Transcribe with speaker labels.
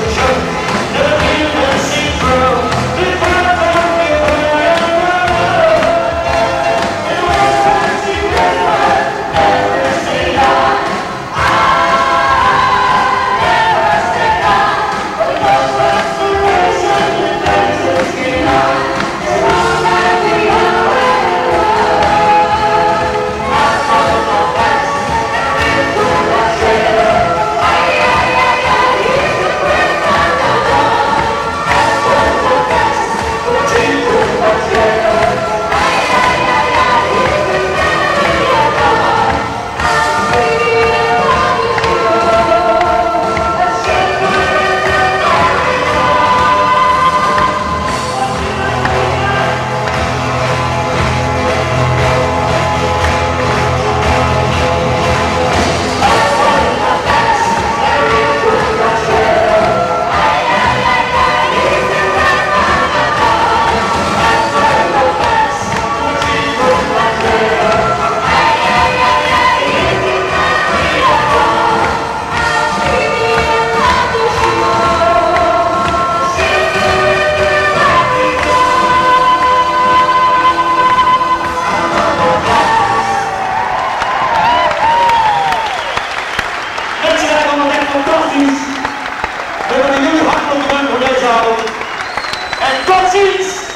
Speaker 1: church. Coaches